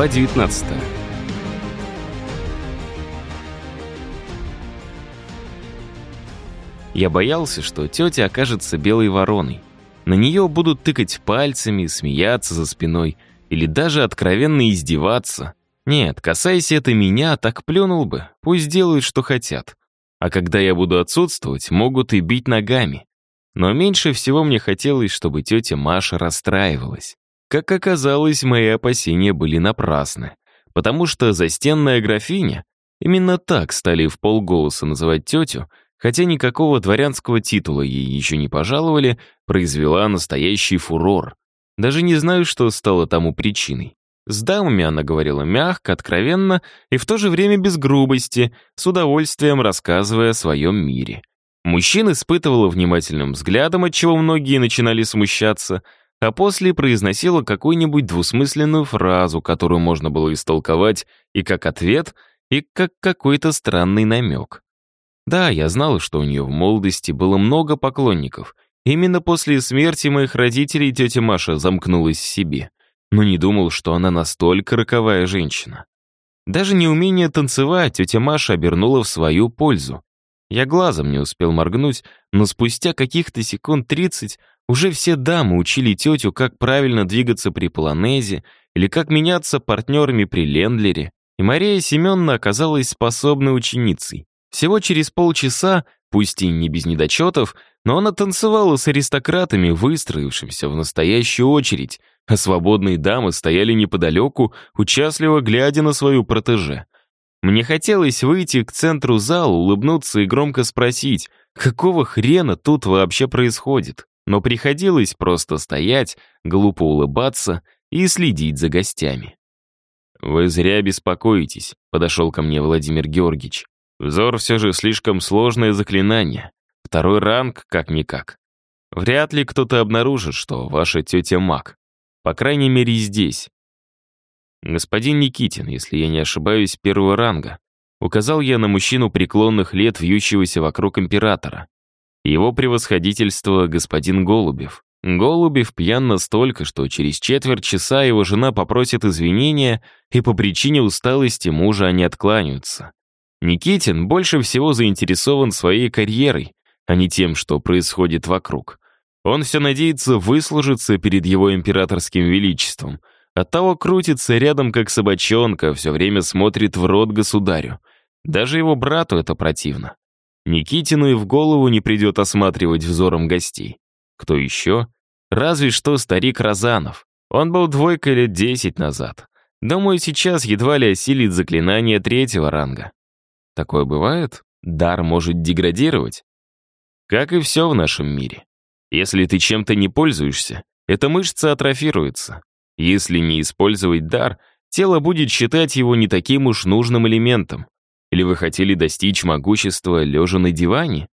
Глава 19 Я боялся, что тетя окажется белой вороной. На нее будут тыкать пальцами, смеяться за спиной или даже откровенно издеваться. Нет, касаясь это меня, так плюнул бы, пусть делают, что хотят. А когда я буду отсутствовать, могут и бить ногами. Но меньше всего мне хотелось, чтобы тетя Маша расстраивалась. Как оказалось, мои опасения были напрасны, потому что застенная графиня, именно так стали в полголоса называть тетю, хотя никакого дворянского титула ей еще не пожаловали, произвела настоящий фурор. Даже не знаю, что стало тому причиной. С дамами она говорила мягко, откровенно и в то же время без грубости, с удовольствием рассказывая о своем мире. Мужчин испытывала внимательным взглядом, от чего многие начинали смущаться, а после произносила какую-нибудь двусмысленную фразу, которую можно было истолковать и как ответ, и как какой-то странный намек. Да, я знал, что у нее в молодости было много поклонников. Именно после смерти моих родителей тетя Маша замкнулась в себе. Но не думал, что она настолько роковая женщина. Даже неумение танцевать тетя Маша обернула в свою пользу. Я глазом не успел моргнуть, но спустя каких-то секунд тридцать уже все дамы учили тетю, как правильно двигаться при полонезе или как меняться партнерами при лендлере, и Мария Семеновна оказалась способной ученицей. Всего через полчаса, пусть и не без недочетов, но она танцевала с аристократами, выстроившимися в настоящую очередь, а свободные дамы стояли неподалеку, участливо глядя на свою протеже. Мне хотелось выйти к центру зала, улыбнуться и громко спросить, какого хрена тут вообще происходит? Но приходилось просто стоять, глупо улыбаться и следить за гостями. «Вы зря беспокоитесь», — подошел ко мне Владимир Георгиевич. «Взор все же слишком сложное заклинание. Второй ранг, как-никак. Вряд ли кто-то обнаружит, что ваша тетя маг. По крайней мере, здесь. «Господин Никитин, если я не ошибаюсь, первого ранга», указал я на мужчину преклонных лет, вьющегося вокруг императора. Его превосходительство господин Голубев. Голубев пьян настолько, что через четверть часа его жена попросит извинения, и по причине усталости мужа они откланяются. Никитин больше всего заинтересован своей карьерой, а не тем, что происходит вокруг. Он все надеется выслужиться перед его императорским величеством, Оттого крутится рядом, как собачонка, все время смотрит в рот государю. Даже его брату это противно. Никитину и в голову не придет осматривать взором гостей. Кто еще? Разве что старик Розанов. Он был двойкой лет десять назад. Думаю, сейчас едва ли осилит заклинание третьего ранга. Такое бывает? Дар может деградировать? Как и все в нашем мире. Если ты чем-то не пользуешься, эта мышца атрофируется. Если не использовать дар, тело будет считать его не таким уж нужным элементом. Или вы хотели достичь могущества лежа на диване?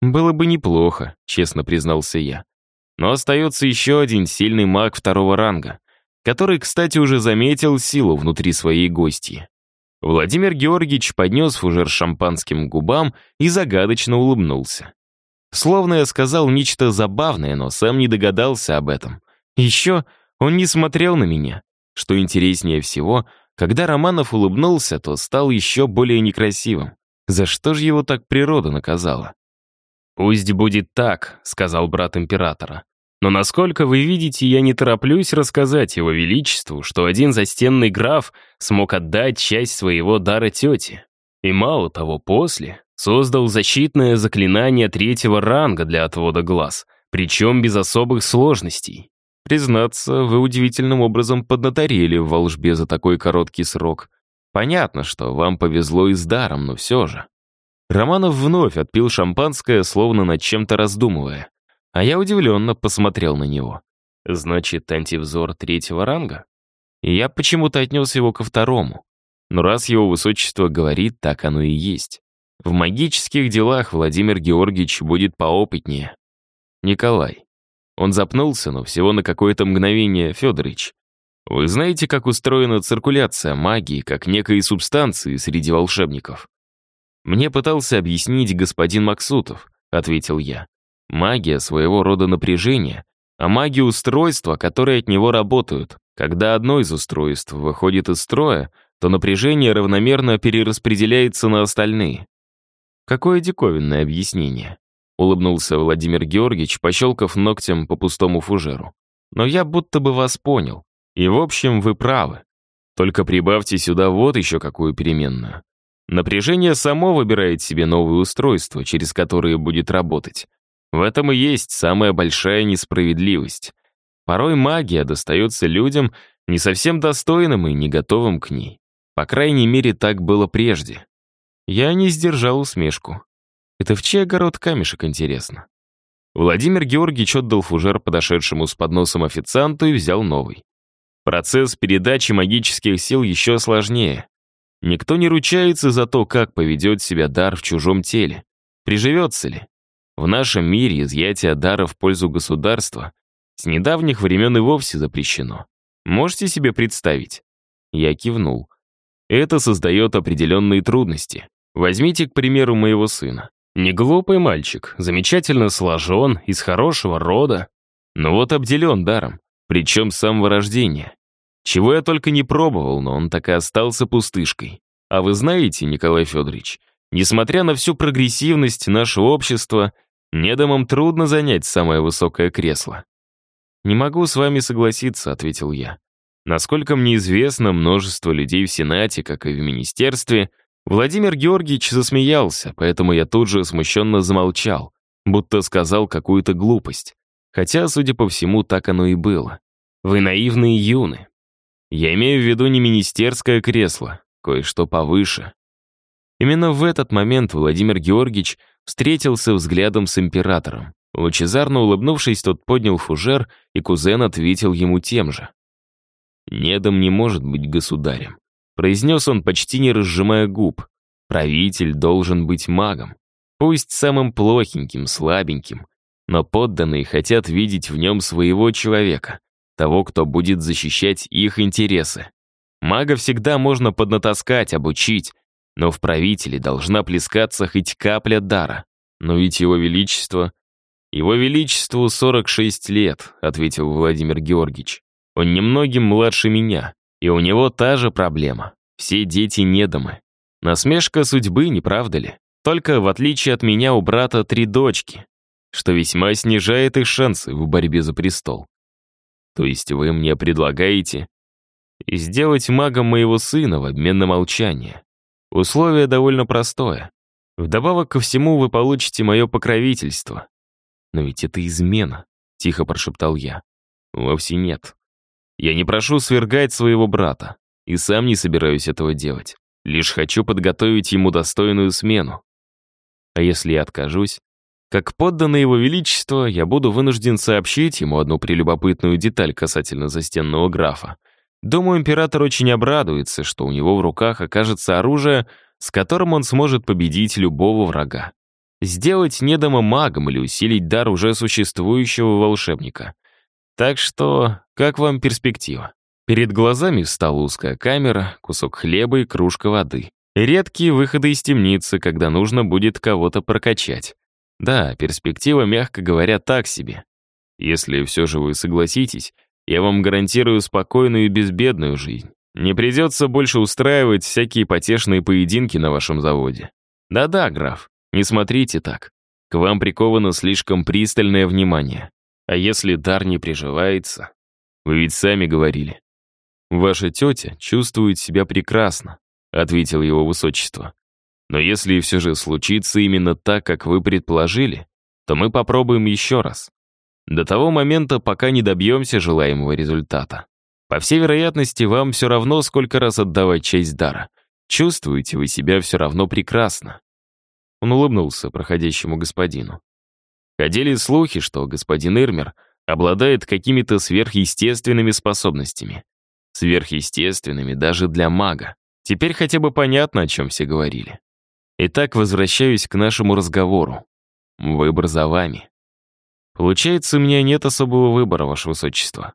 Было бы неплохо, честно признался я. Но остается еще один сильный маг второго ранга, который, кстати, уже заметил силу внутри своей гости. Владимир Георгиевич поднес фужер шампанским губам и загадочно улыбнулся. Словно я сказал нечто забавное, но сам не догадался об этом. Еще он не смотрел на меня. Что интереснее всего, когда Романов улыбнулся, то стал еще более некрасивым. За что же его так природа наказала? «Пусть будет так», — сказал брат императора. «Но насколько вы видите, я не тороплюсь рассказать его величеству, что один застенный граф смог отдать часть своего дара тете. И мало того, после создал защитное заклинание третьего ранга для отвода глаз, причем без особых сложностей. Признаться, вы удивительным образом поднаторели в волжбе за такой короткий срок. Понятно, что вам повезло и с даром, но все же. Романов вновь отпил шампанское, словно над чем-то раздумывая. А я удивленно посмотрел на него. Значит, антивзор третьего ранга? И я почему-то отнес его ко второму. Но раз его высочество говорит, так оно и есть. В магических делах Владимир Георгиевич будет поопытнее. Николай, он запнулся, но всего на какое-то мгновение, Федорович. Вы знаете, как устроена циркуляция магии, как некой субстанции среди волшебников? Мне пытался объяснить господин Максутов, ответил я. Магия своего рода напряжение, а маги устройства, которые от него работают. Когда одно из устройств выходит из строя, то напряжение равномерно перераспределяется на остальные. Какое диковинное объяснение. Улыбнулся Владимир Георгиевич, пощелкав ногтем по пустому фужеру. Но я будто бы вас понял. И в общем, вы правы. Только прибавьте сюда вот еще какую переменную. Напряжение само выбирает себе новые устройства, через которые будет работать. В этом и есть самая большая несправедливость. Порой магия достается людям, не совсем достойным и не готовым к ней. По крайней мере, так было прежде. Я не сдержал усмешку. Это в чей огород камешек, интересно? Владимир Георгиевич отдал фужер подошедшему с подносом официанту и взял новый. Процесс передачи магических сил еще сложнее. Никто не ручается за то, как поведет себя дар в чужом теле. Приживется ли? В нашем мире изъятие дара в пользу государства с недавних времен и вовсе запрещено. Можете себе представить? Я кивнул. Это создает определенные трудности. Возьмите, к примеру, моего сына. Не глупый мальчик, замечательно сложен, из хорошего рода, но вот обделен даром, причем с самого рождения. Чего я только не пробовал, но он так и остался пустышкой. А вы знаете, Николай Федорович, несмотря на всю прогрессивность нашего общества, Недомам трудно занять самое высокое кресло. «Не могу с вами согласиться», — ответил я. Насколько мне известно, множество людей в Сенате, как и в Министерстве, Владимир Георгиевич засмеялся, поэтому я тут же смущенно замолчал, будто сказал какую-то глупость. Хотя, судя по всему, так оно и было. Вы наивные юны. Я имею в виду не министерское кресло, кое-что повыше. Именно в этот момент Владимир Георгиевич встретился взглядом с императором. Лучезарно улыбнувшись, тот поднял фужер, и кузен ответил ему тем же. «Недом не может быть государем», — произнес он, почти не разжимая губ. «Правитель должен быть магом, пусть самым плохеньким, слабеньким, но подданные хотят видеть в нем своего человека, того, кто будет защищать их интересы. Мага всегда можно поднатаскать, обучить, но в правителе должна плескаться хоть капля дара. Но ведь его величество... Его величеству 46 лет, ответил Владимир Георгиевич. Он немногим младше меня, и у него та же проблема. Все дети недомы. Насмешка судьбы, не правда ли? Только в отличие от меня у брата три дочки, что весьма снижает их шансы в борьбе за престол. То есть вы мне предлагаете сделать магом моего сына в обмен на молчание. Условие довольно простое. Вдобавок ко всему вы получите мое покровительство. Но ведь это измена, тихо прошептал я. Вовсе нет. Я не прошу свергать своего брата, и сам не собираюсь этого делать. Лишь хочу подготовить ему достойную смену. А если я откажусь? Как подданный его величество, я буду вынужден сообщить ему одну прелюбопытную деталь касательно застенного графа. Думаю, император очень обрадуется, что у него в руках окажется оружие, с которым он сможет победить любого врага. Сделать недома магом или усилить дар уже существующего волшебника. Так что, как вам перспектива? Перед глазами встала узкая камера, кусок хлеба и кружка воды. Редкие выходы из темницы, когда нужно будет кого-то прокачать. Да, перспектива, мягко говоря, так себе. Если все же вы согласитесь, я вам гарантирую спокойную и безбедную жизнь. Не придется больше устраивать всякие потешные поединки на вашем заводе. Да-да, граф, не смотрите так. К вам приковано слишком пристальное внимание. А если дар не приживается? Вы ведь сами говорили. Ваша тетя чувствует себя прекрасно, ответил его высочество. Но если все же случится именно так, как вы предположили, то мы попробуем еще раз. До того момента, пока не добьемся желаемого результата. По всей вероятности, вам все равно, сколько раз отдавать честь дара. Чувствуете вы себя все равно прекрасно. Он улыбнулся проходящему господину. Ходили слухи, что господин Ирмер обладает какими-то сверхъестественными способностями. Сверхъестественными даже для мага. Теперь хотя бы понятно, о чем все говорили. Итак, возвращаюсь к нашему разговору. Выбор за вами. Получается, у меня нет особого выбора, Ваше Высочество.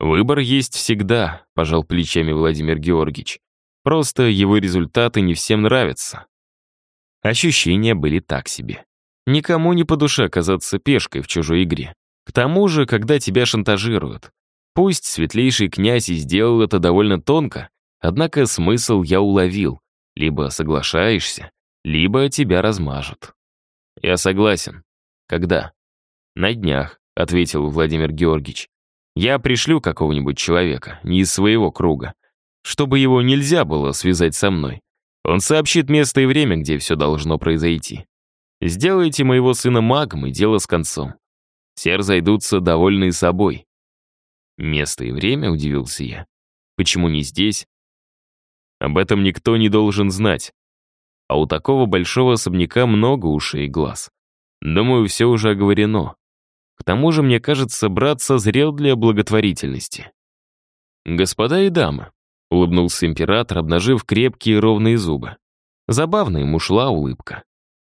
Выбор есть всегда, пожал плечами Владимир Георгиевич. Просто его результаты не всем нравятся. Ощущения были так себе. Никому не по душе оказаться пешкой в чужой игре. К тому же, когда тебя шантажируют. Пусть светлейший князь и сделал это довольно тонко, однако смысл я уловил. Либо соглашаешься, либо тебя размажут. Я согласен. Когда? На днях, ответил Владимир Георгиевич. Я пришлю какого-нибудь человека, не из своего круга, чтобы его нельзя было связать со мной. Он сообщит место и время, где все должно произойти. Сделайте моего сына магом, и дело с концом. Все разойдутся, довольные собой. Место и время, удивился я. Почему не здесь? Об этом никто не должен знать. А у такого большого особняка много ушей и глаз. Думаю, все уже оговорено. К тому же, мне кажется, брат созрел для благотворительности. «Господа и дамы», — улыбнулся император, обнажив крепкие ровные зубы. Забавно ему шла улыбка.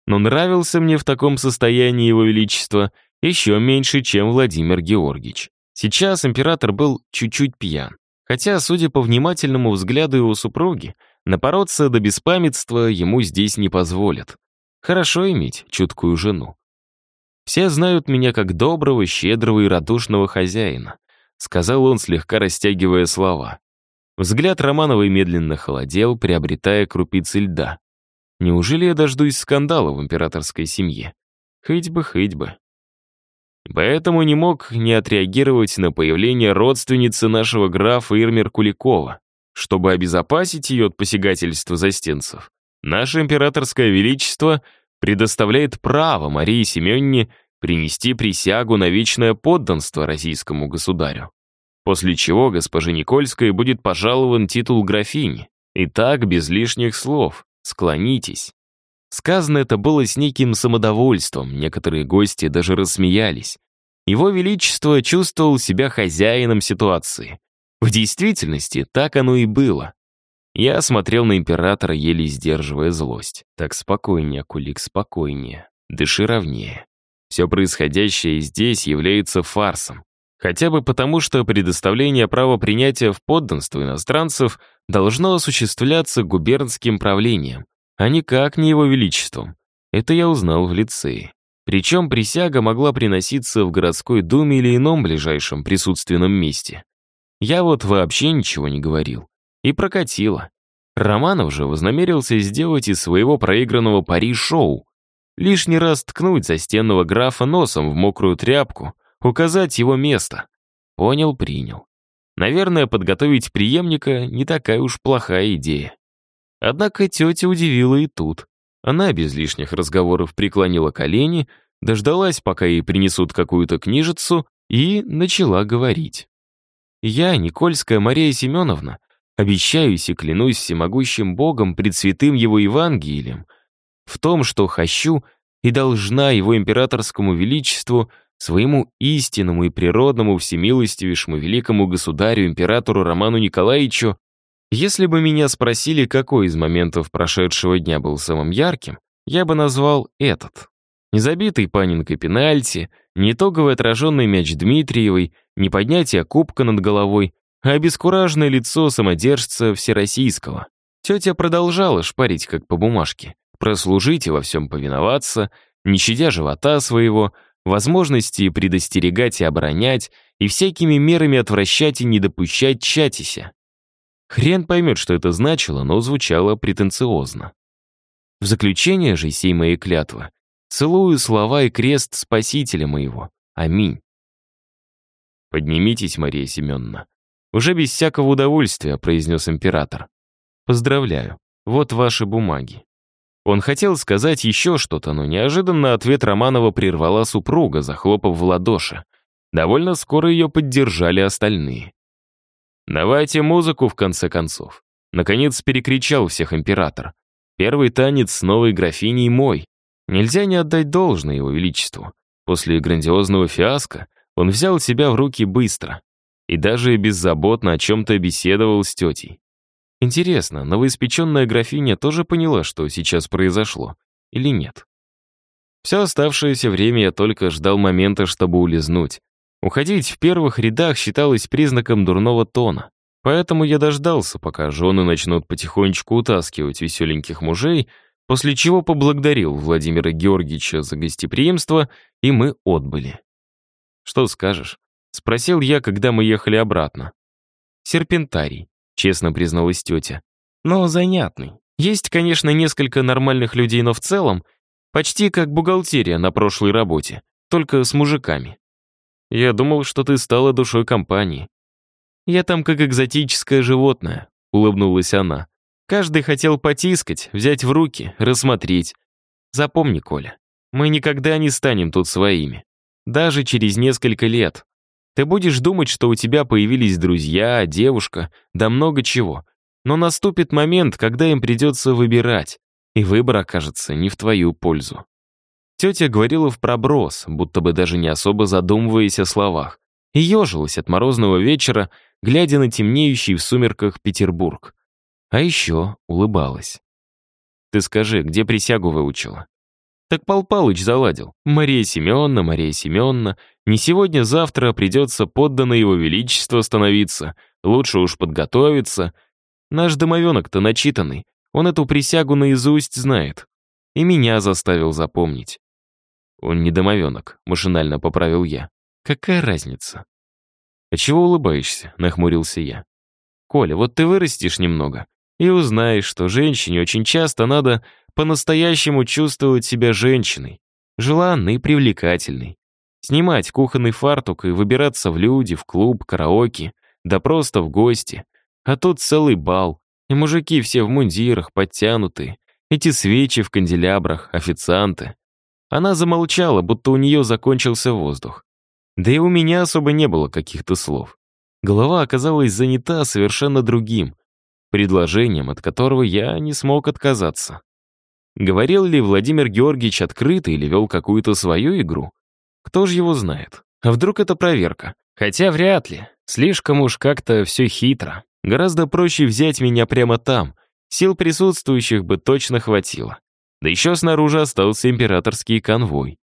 Но нравился мне в таком состоянии его величество еще меньше, чем Владимир Георгиевич. Сейчас император был чуть-чуть пьян. Хотя, судя по внимательному взгляду его супруги, напороться до беспамятства ему здесь не позволят. Хорошо иметь чуткую жену. Все знают меня как доброго, щедрого и радушного хозяина, сказал он, слегка растягивая слова. Взгляд Романовой медленно холодел, приобретая крупицы льда. Неужели я дождусь скандала в императорской семье? Хоть бы, хоть бы. Поэтому не мог не отреагировать на появление родственницы нашего графа Ирмер Куликова. Чтобы обезопасить ее от посягательства застенцев, наше императорское величество предоставляет право Марии Семенне принести присягу на вечное подданство российскому государю. После чего госпоже Никольской будет пожалован титул графини. И так, без лишних слов, склонитесь. Сказано это было с неким самодовольством, некоторые гости даже рассмеялись. Его Величество чувствовал себя хозяином ситуации. В действительности так оно и было. Я смотрел на императора, еле сдерживая злость. Так спокойнее, Кулик, спокойнее. Дыши ровнее. Все происходящее здесь является фарсом. Хотя бы потому, что предоставление права принятия в подданство иностранцев должно осуществляться губернским правлением, а никак не его величеством. Это я узнал в лицее. Причем присяга могла приноситься в городской думе или ином ближайшем присутственном месте. Я вот вообще ничего не говорил. И прокатило. Романов же вознамерился сделать из своего проигранного пари шоу. Лишний раз ткнуть застенного графа носом в мокрую тряпку, указать его место. Понял, принял. Наверное, подготовить преемника не такая уж плохая идея. Однако тетя удивила и тут. Она без лишних разговоров преклонила колени, дождалась, пока ей принесут какую-то книжицу, и начала говорить. «Я, Никольская Мария Семеновна, обещаюсь и клянусь всемогущим Богом пред святым его Евангелием в том, что хочу и должна его императорскому величеству, своему истинному и природному всемилостивейшему великому государю императору Роману Николаевичу если бы меня спросили, какой из моментов прошедшего дня был самым ярким, я бы назвал этот. Незабитый панинкой пенальти, не итоговый отраженный мяч Дмитриевой, не поднятие кубка над головой, а обескураженное лицо самодержца Всероссийского. Тетя продолжала шпарить, как по бумажке. Прослужить и во всем повиноваться, не щадя живота своего, возможности предостерегать и оборонять, и всякими мерами отвращать и не допущать чатися. Хрен поймет, что это значило, но звучало претенциозно. В заключение же сей моей клятвы целую слова и крест Спасителя моего. Аминь. «Поднимитесь, Мария Семеновна». «Уже без всякого удовольствия», — произнес император. «Поздравляю. Вот ваши бумаги». Он хотел сказать еще что-то, но неожиданно ответ Романова прервала супруга, захлопав в ладоши. Довольно скоро ее поддержали остальные. «Давайте музыку, в конце концов». Наконец перекричал всех император. Первый танец с новой графиней мой. Нельзя не отдать должное его величеству. После грандиозного фиаско он взял себя в руки быстро и даже беззаботно о чем-то беседовал с тетей. Интересно, новоиспеченная графиня тоже поняла, что сейчас произошло, или нет? Все оставшееся время я только ждал момента, чтобы улизнуть, Уходить в первых рядах считалось признаком дурного тона. Поэтому я дождался, пока жены начнут потихонечку утаскивать веселеньких мужей, после чего поблагодарил Владимира Георгиевича за гостеприимство, и мы отбыли. Что скажешь? Спросил я, когда мы ехали обратно. Серпентарий, честно призналась тетя. Но занятный. Есть, конечно, несколько нормальных людей, но в целом почти как бухгалтерия на прошлой работе, только с мужиками. Я думал, что ты стала душой компании. Я там как экзотическое животное, улыбнулась она. Каждый хотел потискать, взять в руки, рассмотреть. Запомни, Коля, мы никогда не станем тут своими. Даже через несколько лет. Ты будешь думать, что у тебя появились друзья, девушка, да много чего. Но наступит момент, когда им придется выбирать, и выбор окажется не в твою пользу. Тетя говорила в проброс, будто бы даже не особо задумываясь о словах, и ежилась от морозного вечера, глядя на темнеющий в сумерках Петербург. А еще улыбалась. «Ты скажи, где присягу выучила?» Так Пал Палыч заладил. Мария Семеновна, Мария Семеновна, не сегодня-завтра придется подданно его величество становиться, лучше уж подготовиться — Наш домовенок-то начитанный, он эту присягу наизусть знает. И меня заставил запомнить. Он не домовенок, машинально поправил я. Какая разница? А чего улыбаешься? Нахмурился я. Коля, вот ты вырастешь немного и узнаешь, что женщине очень часто надо по-настоящему чувствовать себя женщиной, желанной и привлекательной. Снимать кухонный фартук и выбираться в люди, в клуб, караоке, да просто в гости — а тут целый бал, и мужики все в мундирах, подтянутые, эти свечи в канделябрах, официанты. Она замолчала, будто у нее закончился воздух. Да и у меня особо не было каких-то слов. Голова оказалась занята совершенно другим, предложением, от которого я не смог отказаться. Говорил ли Владимир Георгиевич открыто или вел какую-то свою игру? Кто же его знает? А вдруг это проверка? Хотя вряд ли. Слишком уж как-то все хитро. Гораздо проще взять меня прямо там. Сил присутствующих бы точно хватило. Да еще снаружи остался императорский конвой.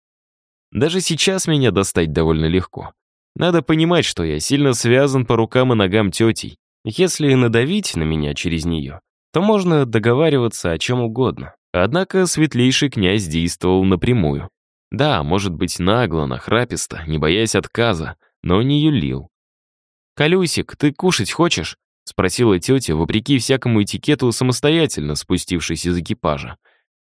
Даже сейчас меня достать довольно легко. Надо понимать, что я сильно связан по рукам и ногам тетей. Если надавить на меня через нее, то можно договариваться о чем угодно. Однако светлейший князь действовал напрямую. Да, может быть, нагло, нахраписто, не боясь отказа, но не юлил. «Колюсик, ты кушать хочешь?» — спросила тетя, вопреки всякому этикету, самостоятельно спустившись из экипажа.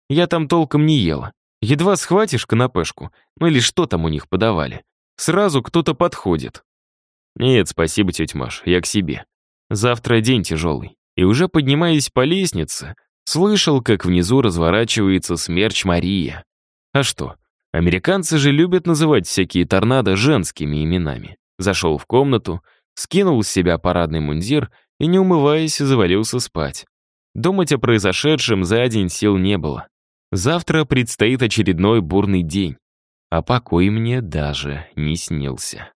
«Я там толком не ела. Едва схватишь канапешку, ну или что там у них подавали. Сразу кто-то подходит». «Нет, спасибо, тетя Маш, я к себе. Завтра день тяжелый». И уже поднимаясь по лестнице, слышал, как внизу разворачивается смерч Мария. А что, американцы же любят называть всякие торнадо женскими именами. Зашел в комнату, скинул с себя парадный мундир и, не умываясь, завалился спать. Думать о произошедшем за день сил не было. Завтра предстоит очередной бурный день, а покой мне даже не снился.